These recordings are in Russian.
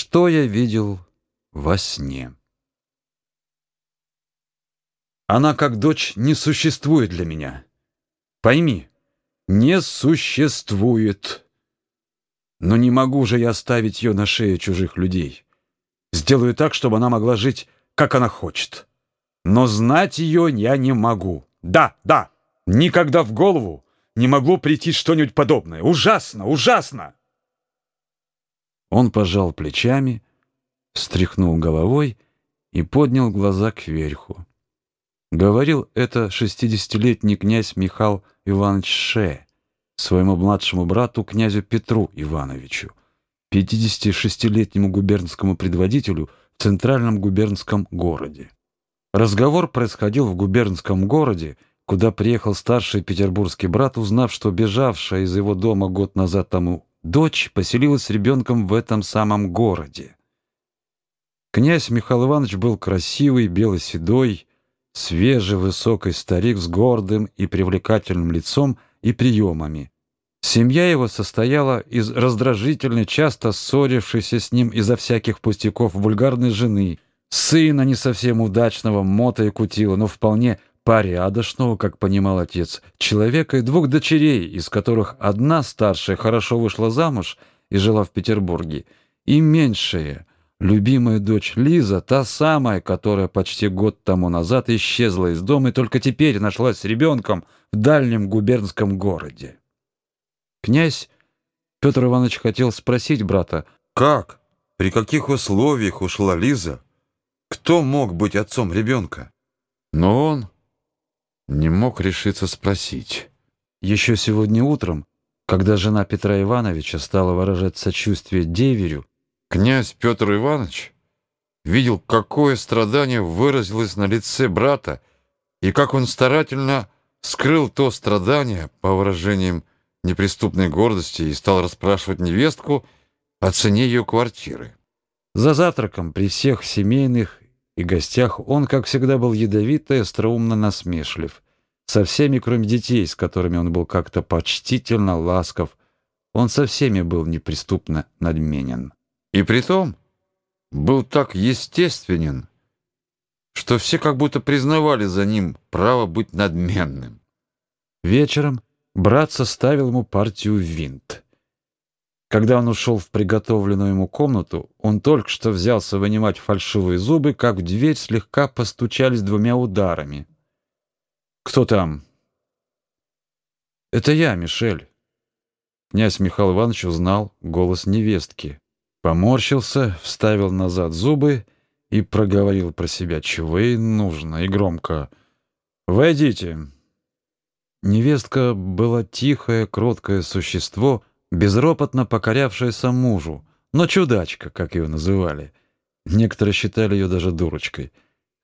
Что я видел во сне? Она, как дочь, не существует для меня. Пойми, не существует. Но не могу же я оставить ее на шее чужих людей. Сделаю так, чтобы она могла жить, как она хочет. Но знать ее я не могу. Да, да, никогда в голову не могло прийти что-нибудь подобное. Ужасно, ужасно!» Он пожал плечами, встряхнул головой и поднял глаза кверху. Говорил это шестидесятилетний князь Михаил Иванович Ше своему младшему брату князю Петру Ивановичу, 56-летнему губернскому предводителю в центральном губернском городе. Разговор происходил в губернском городе, куда приехал старший петербургский брат, узнав, что бежавшая из его дома год назад тому дочь поселилась с ребенком в этом самом городе. Князь Михаил Иванович был красивый, белоседой, свежий, высокий старик с гордым и привлекательным лицом и приемами. Семья его состояла из раздражительной, часто ссорившейся с ним из-за всяких пустяков вульгарной жены, сына не совсем удачного, мота и кутила, но вполне порядочного, как понимал отец, человека и двух дочерей, из которых одна старшая хорошо вышла замуж и жила в Петербурге, и меньшая, любимая дочь Лиза, та самая, которая почти год тому назад исчезла из дома и только теперь нашлась с ребенком в дальнем губернском городе. Князь Петр Иванович хотел спросить брата, как, при каких условиях ушла Лиза, кто мог быть отцом ребенка? Но он не мог решиться спросить. Еще сегодня утром, когда жена Петра Ивановича стала выражать сочувствие деверю, князь Петр Иванович видел, какое страдание выразилось на лице брата и как он старательно скрыл то страдание по выражениям неприступной гордости и стал расспрашивать невестку о цене ее квартиры. За завтраком при всех семейных и гостях он, как всегда, был ядовито и остроумно насмешлив. Со всеми, кроме детей, с которыми он был как-то почтительно ласков, он со всеми был неприступно надменен. И притом был так естественен, что все как будто признавали за ним право быть надменным. Вечером брат составил ему партию винт. Когда он ушел в приготовленную ему комнату, он только что взялся вынимать фальшивые зубы, как в дверь слегка постучались двумя ударами. «Кто там?» «Это я, Мишель». Князь Михаил Иванович узнал голос невестки. Поморщился, вставил назад зубы и проговорил про себя, чего ей нужно, и громко. «Войдите». Невестка была тихое, кроткое существо — безропотно покорявшаяся мужу, но чудачка, как ее называли. Некоторые считали ее даже дурочкой.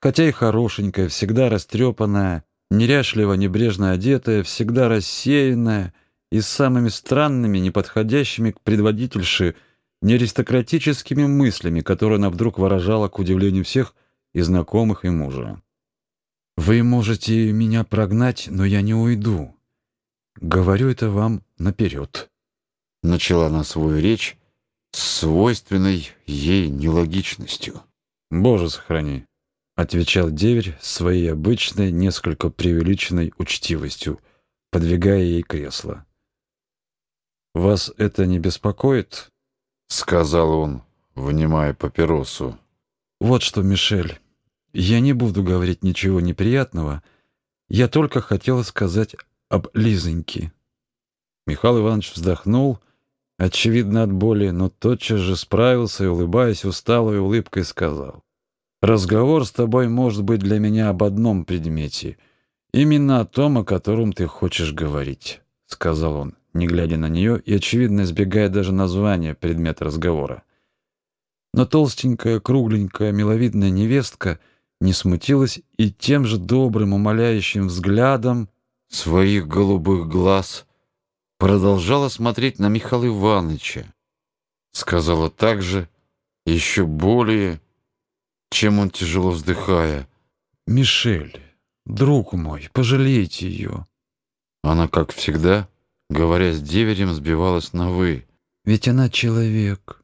Хотя и хорошенькая, всегда растрепанная, неряшливо небрежно одетая, всегда рассеянная и с самыми странными, неподходящими к предводительше, неаристократическими мыслями, которые она вдруг выражала к удивлению всех и знакомых, и мужа. «Вы можете меня прогнать, но я не уйду. Говорю это вам наперед» начала она свою речь с свойственной ей нелогичностью. «Боже, сохрани!» — отвечал деверь своей обычной, несколько преувеличенной учтивостью, подвигая ей кресло. «Вас это не беспокоит?» — сказал он, внимая папиросу. «Вот что, Мишель, я не буду говорить ничего неприятного, я только хотела сказать об Лизоньке». Михаил Иванович вздохнул очевидно от боли, но тотчас же справился и, улыбаясь усталой улыбкой, сказал. «Разговор с тобой может быть для меня об одном предмете, именно о том, о котором ты хочешь говорить», — сказал он, не глядя на нее и, очевидно, избегая даже названия предмета разговора. Но толстенькая, кругленькая, миловидная невестка не смутилась и тем же добрым, умоляющим взглядом своих голубых глаз — продолжала смотреть на Михаила Ивановича. Сказала также, еще более, чем он тяжело вздыхая. «Мишель, друг мой, пожалейте ее». Она, как всегда, говоря с деверем, сбивалась на «вы». «Ведь она человек.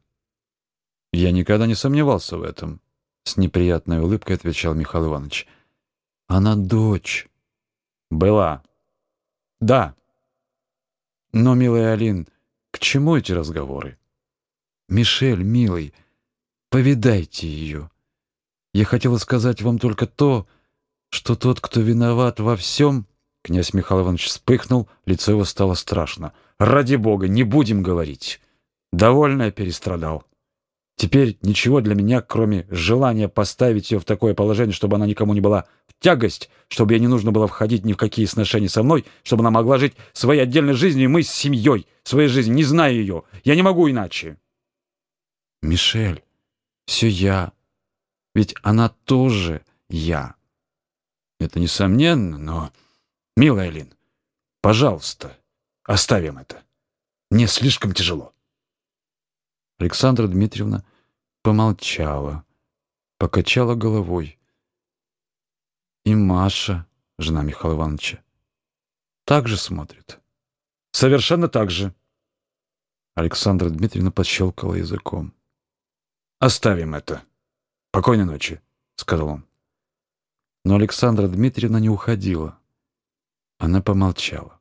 Я никогда не сомневался в этом, с неприятной улыбкой отвечал Михаил Иванович. Она дочь. Была. Да. Но, милая Алин, к чему эти разговоры? Мишель, милый, повидайте ее. Я хотела сказать вам только то, что тот, кто виноват во всем... Князь Михаил Иванович вспыхнул, лицо его стало страшно. «Ради бога, не будем говорить. Довольно я перестрадал. Теперь ничего для меня, кроме желания поставить ее в такое положение, чтобы она никому не была в тягость, чтобы ей не нужно было входить ни в какие сношения со мной, чтобы она могла жить своей отдельной жизнью, и мы с семьей, своей жизнью, не зная ее. Я не могу иначе». «Мишель, все я. Ведь она тоже я». Это несомненно, но, милая Лин, пожалуйста, оставим это. Мне слишком тяжело. Александра Дмитриевна помолчала, покачала головой. И Маша, жена Михаила Ивановича, так же смотрит. Совершенно так же. Александра Дмитриевна подщелкала языком. «Оставим это. Покойной ночи», — сказал он. Но Александра Дмитриевна не уходила. Она помолчала.